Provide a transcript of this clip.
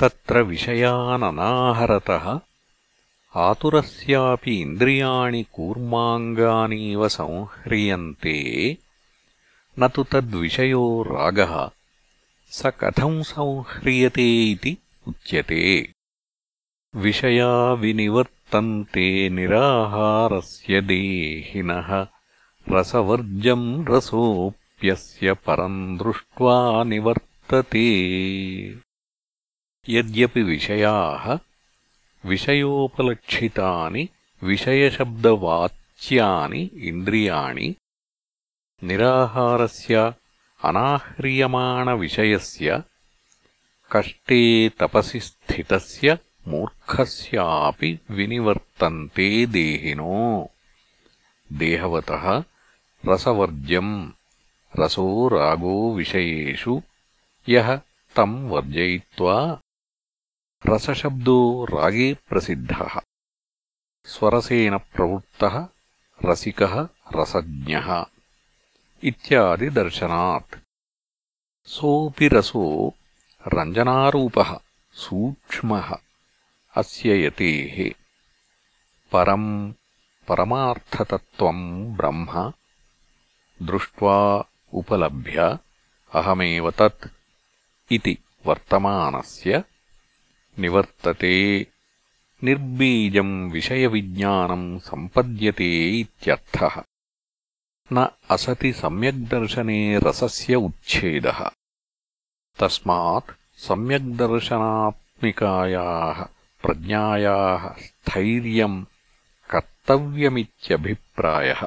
तत्र विषयाननाहरतः आतुरस्यापि इन्द्रियाणि कूर्माङ्गानीव संह्रियन्ते। न तु तद्विषयो रागः स कथम् संह्रियते इति उच्यते। विषया विनिवर्तन्ते निराहारस्य देहिनः रसवर्जम् रसोऽप्यस्य परम् दृष्ट्वा निवर्तते यद्यपि विषयाः विषयोपलक्षितानि विषयशब्दवाच्यानि इन्द्रियाणि निराहारस्य अनाह्रियमाणविषयस्य कष्टे तपसि स्थितस्य मूर्खस्यापि विनिवर्तन्ते देहिनो। देहवतः रसवर्ज्यम् रसो रागो विषयेषु यः तम् वर्जयित्वा रसशब्दो रागे प्रसिद्धः स्वरसेन प्रवृत्तः रसिकः रसज्ञः इत्यादिदर्शनात् सोऽपि रसो रञ्जनारूपः सूक्ष्मः अस्य यतेः परम् परमार्थतत्त्वम् ब्रह्म दृष्ट्वा उपलभ्य अहमेव तत् इति वर्तमानस्य నివర్తతే. నిర్బీజం విషయ విజ్ఞానం సంపద్యతే ఇత్యర్థः. న అసతి సమ్యగ్దర్శనే రసస్య ఉచ్ఛేదः. తస్మాత్ సమ్యగ్దర్శనాత్మికాయాः ప్రజ్ఞాయాः స్థైర్యం కర్తవ్యమిత్యభిప్రాయः.